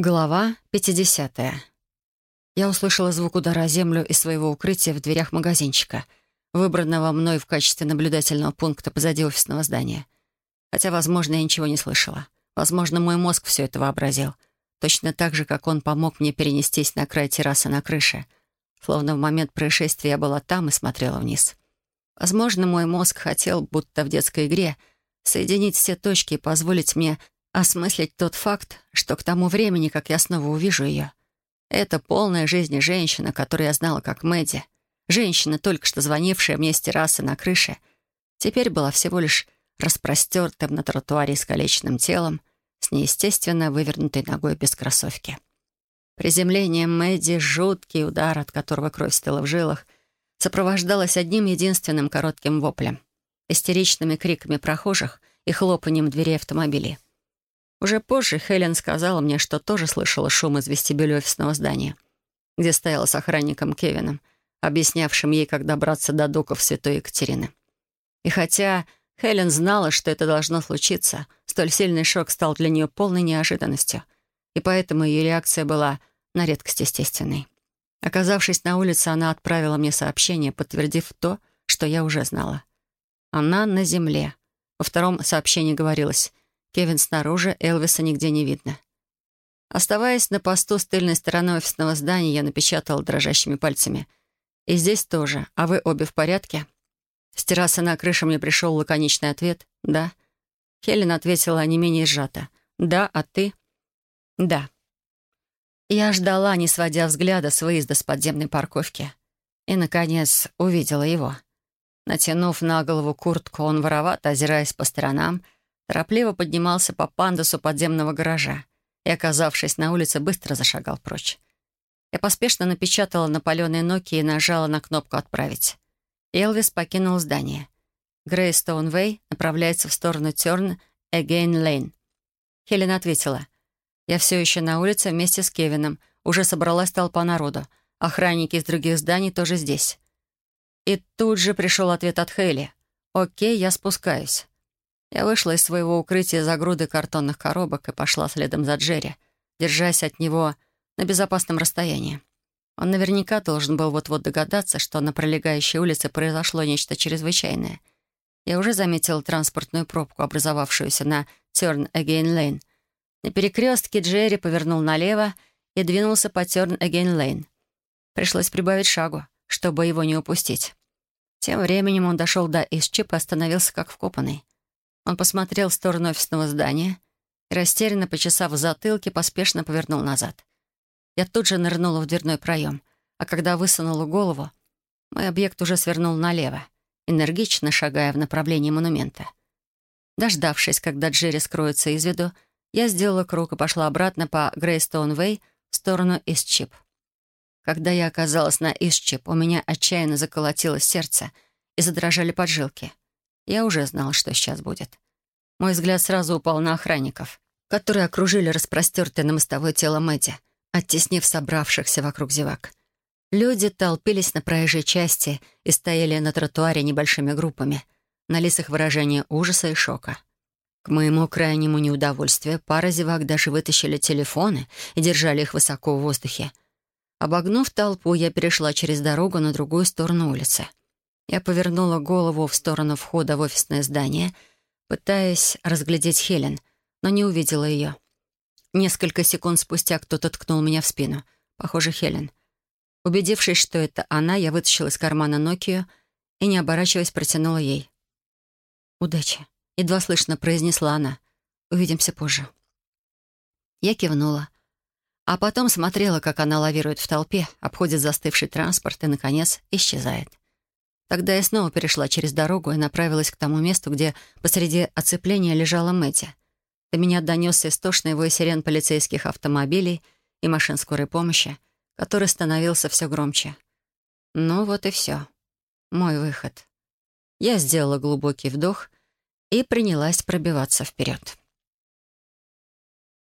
Глава 50. Я услышала звук удара о землю из своего укрытия в дверях магазинчика, выбранного мной в качестве наблюдательного пункта позади офисного здания. Хотя, возможно, я ничего не слышала. Возможно, мой мозг все это вообразил. Точно так же, как он помог мне перенестись на край террасы на крыше. Словно в момент происшествия я была там и смотрела вниз. Возможно, мой мозг хотел, будто в детской игре, соединить все точки и позволить мне осмыслить тот факт, что к тому времени, как я снова увижу ее, это полная жизни женщина, которую я знала как Мэдди, женщина, только что звонившая мне с террасы на крыше, теперь была всего лишь распростертым на тротуаре искалеченным телом с неестественно вывернутой ногой без кроссовки. Приземление Мэдди, жуткий удар, от которого кровь стыла в жилах, сопровождалось одним единственным коротким воплем, истеричными криками прохожих и хлопанием дверей автомобилей. Уже позже Хелен сказала мне, что тоже слышала шум из вестибюля офисного здания, где стояла с охранником Кевином, объяснявшим ей, как добраться до доков Святой Екатерины. И хотя Хелен знала, что это должно случиться, столь сильный шок стал для нее полной неожиданностью, и поэтому ее реакция была на редкость естественной. Оказавшись на улице, она отправила мне сообщение, подтвердив то, что я уже знала. Она на земле. Во втором сообщении говорилось Кевин снаружи, Элвиса нигде не видно. Оставаясь на посту с тыльной стороны офисного здания, я напечатала дрожащими пальцами. «И здесь тоже. А вы обе в порядке?» С террасы на крыше мне пришел лаконичный ответ «Да». Хелен ответила не менее сжато. «Да, а ты?» «Да». Я ждала, не сводя взгляда с выезда с подземной парковки. И, наконец, увидела его. Натянув на голову куртку, он воровато, озираясь по сторонам, — торопливо поднимался по пандусу подземного гаража и, оказавшись на улице, быстро зашагал прочь. Я поспешно напечатала на паленой Nokia и нажала на кнопку «Отправить». Элвис покинул здание. Грейстоун Вэй направляется в сторону Терн Эгейн Лейн. Хелен ответила. «Я все еще на улице вместе с Кевином. Уже собралась толпа народу. Охранники из других зданий тоже здесь». И тут же пришел ответ от Хейли. «Окей, я спускаюсь». Я вышла из своего укрытия за груды картонных коробок и пошла следом за Джерри, держась от него на безопасном расстоянии. Он наверняка должен был вот-вот догадаться, что на пролегающей улице произошло нечто чрезвычайное. Я уже заметила транспортную пробку, образовавшуюся на Turn Again Lane. На перекрестке Джерри повернул налево и двинулся по Turn Again Lane. Пришлось прибавить шагу, чтобы его не упустить. Тем временем он дошел до Исчип и остановился как вкопанный. Он посмотрел в сторону офисного здания и, растерянно почесав в затылке, поспешно повернул назад. Я тут же нырнула в дверной проем, а когда высунула голову, мой объект уже свернул налево, энергично шагая в направлении монумента. Дождавшись, когда Джерри скроется из виду, я сделала круг и пошла обратно по Грейстоун-Вэй в сторону Исчип. Когда я оказалась на Исчип, у меня отчаянно заколотилось сердце и задрожали поджилки. Я уже знала, что сейчас будет. Мой взгляд сразу упал на охранников, которые окружили распростертое на мостовой тело Мэдди, оттеснив собравшихся вокруг зевак. Люди толпились на проезжей части и стояли на тротуаре небольшими группами. На лицах выражение ужаса и шока. К моему крайнему неудовольствию пара зевак даже вытащили телефоны и держали их высоко в воздухе. Обогнув толпу, я перешла через дорогу на другую сторону улицы. Я повернула голову в сторону входа в офисное здание, пытаясь разглядеть Хелен, но не увидела ее. Несколько секунд спустя кто-то ткнул меня в спину. Похоже, Хелен. Убедившись, что это она, я вытащила из кармана Нокию и, не оборачиваясь, протянула ей. «Удачи», — едва слышно произнесла она. «Увидимся позже». Я кивнула. А потом смотрела, как она лавирует в толпе, обходит застывший транспорт и, наконец, исчезает. Тогда я снова перешла через дорогу и направилась к тому месту, где посреди оцепления лежала Мэтти. До меня донесся истошный вой сирен полицейских автомобилей и машин скорой помощи, который становился все громче. Ну вот и все. Мой выход. Я сделала глубокий вдох и принялась пробиваться вперед.